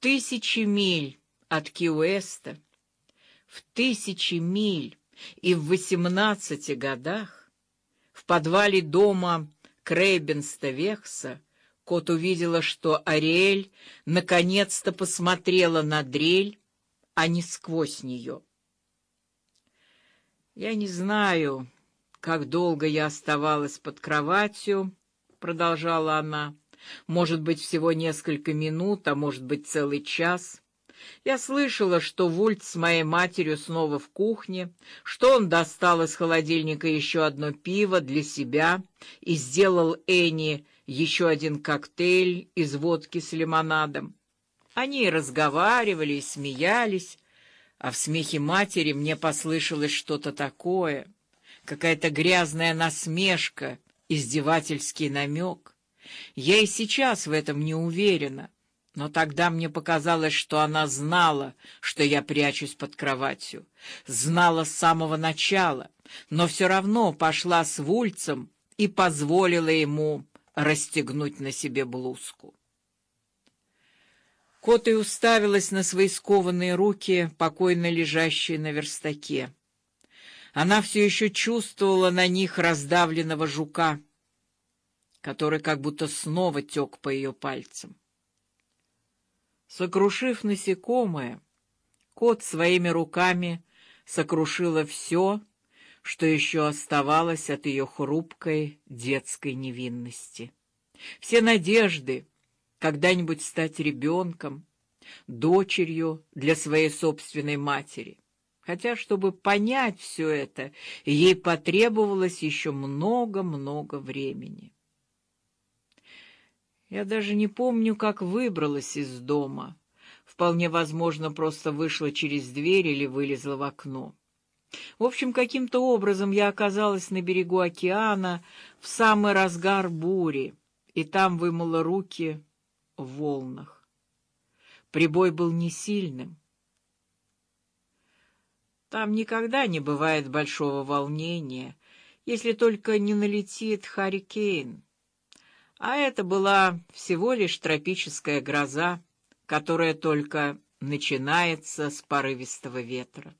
тысячи миль от Киуэста, в тысячи миль и в восемнадцати годах в подвале дома Крейбенста-Вехса Кот увидела, что Ариэль наконец-то посмотрела на дрель, а не сквозь нее. Я не знаю, как долго я оставалась под кроватью, продолжала она. Может быть, всего несколько минут, а может быть, целый час. Я слышала, что Вульт с моей матерью снова в кухне, что он достал из холодильника еще одно пиво для себя и сделал Энни еще один коктейль из водки с лимонадом. Они разговаривали и смеялись, а в смехе матери мне послышалось что-то такое, какая-то грязная насмешка, издевательский намек. Я и сейчас в этом не уверена, но тогда мне показалось, что она знала, что я прячусь под кроватью, знала с самого начала, но все равно пошла с Вульцем и позволила ему расстегнуть на себе блузку. Кот и уставилась на свои скованные руки, покойно лежащие на верстаке. Она все еще чувствовала на них раздавленного жука, который как будто снова тек по ее пальцам. Сокрушив насекомое, кот своими руками сокрушила все, что еще оставалось от ее хрупкой детской невинности. Все надежды когда-нибудь стать ребенком, дочерью для своей собственной матери. Хотя, чтобы понять все это, ей потребовалось еще много-много времени. Я даже не помню, как выбралась из дома. Вполне возможно, просто вышла через дверь или вылезла в окно. В общем, каким-то образом я оказалась на берегу океана в самый разгар бури, и там вымыла руки в волнах. Прибой был не сильным. Там никогда не бывает большого волнения, если только не налетит харикейн. А это была всего лишь тропическая гроза, которая только начинается с порывистого ветра.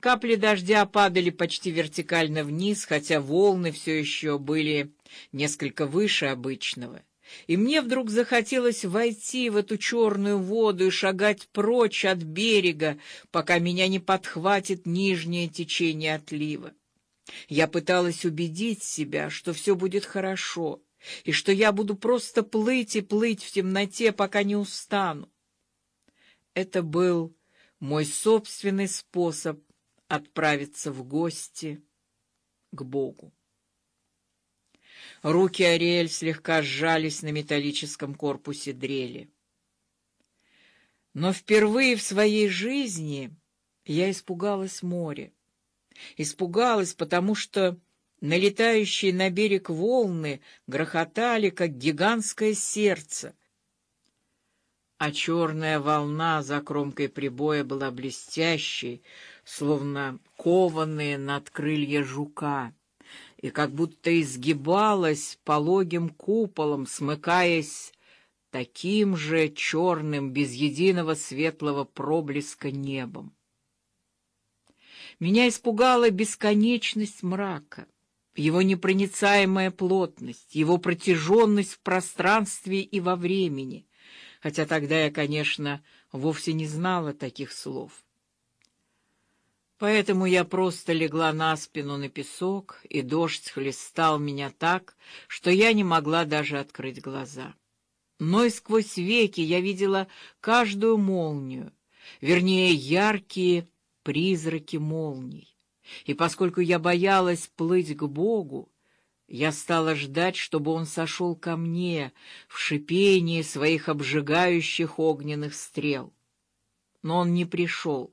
Капли дождя падали почти вертикально вниз, хотя волны все еще были несколько выше обычного. И мне вдруг захотелось войти в эту черную воду и шагать прочь от берега, пока меня не подхватит нижнее течение отлива. Я пыталась убедить себя, что все будет хорошо и что я буду просто плыть и плыть в темноте, пока не устану. Это был мой собственный способ отправиться в гости к Богу. Руки Ариэль слегка сжались на металлическом корпусе дрели. Но впервые в своей жизни я испугалась моря. Испугалась, потому что налетающие на берег волны грохотали, как гигантское сердце, а черная волна за кромкой прибоя была блестящей, словно кованные над крылья жука, и как будто изгибалась пологим куполом, смыкаясь таким же черным, без единого светлого проблеска небом. Меня испугала бесконечность мрака, его непроницаемая плотность, его протяженность в пространстве и во времени, хотя тогда я, конечно, вовсе не знала таких слов. Поэтому я просто легла на спину на песок, и дождь хлестал меня так, что я не могла даже открыть глаза. Но и сквозь веки я видела каждую молнию, вернее, яркие призраки молний. И поскольку я боялась плыть к Богу, я стала ждать, чтобы он сошел ко мне в шипении своих обжигающих огненных стрел. Но он не пришел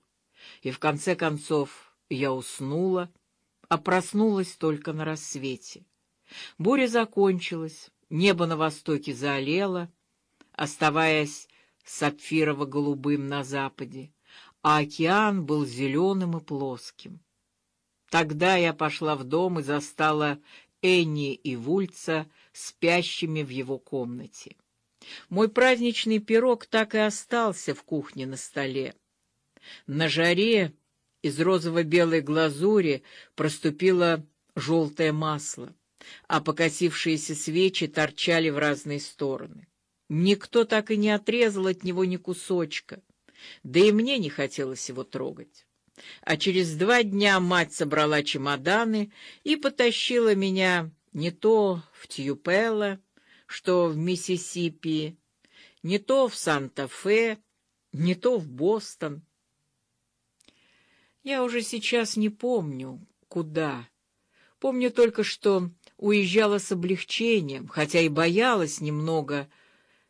и в конце концов я уснула, а проснулась только на рассвете. Буря закончилась, небо на востоке заолело, оставаясь сапфирово-голубым на западе, а океан был зеленым и плоским. Тогда я пошла в дом и застала Энни и Вульца спящими в его комнате. Мой праздничный пирог так и остался в кухне на столе. На жаре из розово-белой глазури проступило желтое масло, а покосившиеся свечи торчали в разные стороны. Никто так и не отрезал от него ни кусочка, да и мне не хотелось его трогать. А через два дня мать собрала чемоданы и потащила меня не то в Тьюпелло, что в Миссисипи, не то в Санта-Фе, не то в Бостон. Я уже сейчас не помню, куда. Помню только, что уезжала с облегчением, хотя и боялась немного,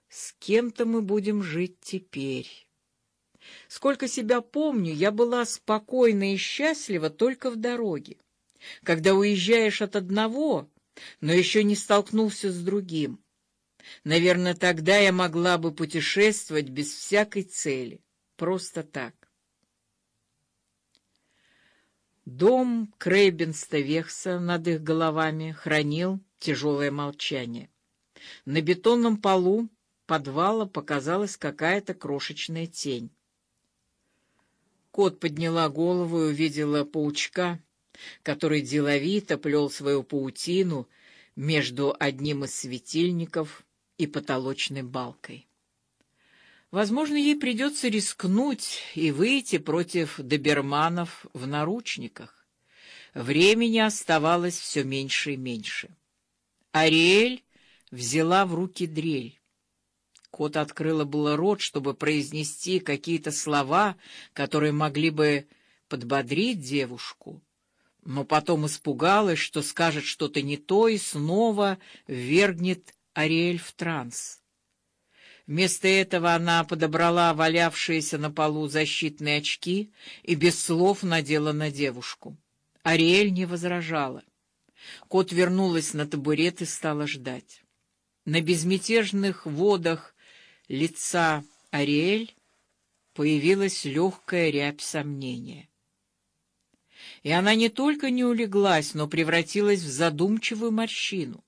с кем-то мы будем жить теперь. Сколько себя помню, я была спокойна и счастлива только в дороге. Когда уезжаешь от одного, но еще не столкнулся с другим. Наверное, тогда я могла бы путешествовать без всякой цели, просто так. Дом Крейбенста-Вехса над их головами хранил тяжелое молчание. На бетонном полу подвала показалась какая-то крошечная тень. Кот подняла голову и увидела паучка, который деловито плел свою паутину между одним из светильников и потолочной балкой. Возможно, ей придется рискнуть и выйти против доберманов в наручниках. Времени оставалось все меньше и меньше. Ариэль взяла в руки дрель. Кот открыла было рот, чтобы произнести какие-то слова, которые могли бы подбодрить девушку, но потом испугалась, что скажет что-то не то и снова ввергнет Ариэль в транс. Вместо этого она подобрала валявшиеся на полу защитные очки и без слов надела на девушку. Ариэль не возражала. Кот вернулась на табурет и стала ждать. На безмятежных водах лица Ариэль появилась легкая рябь сомнения. И она не только не улеглась, но превратилась в задумчивую морщину.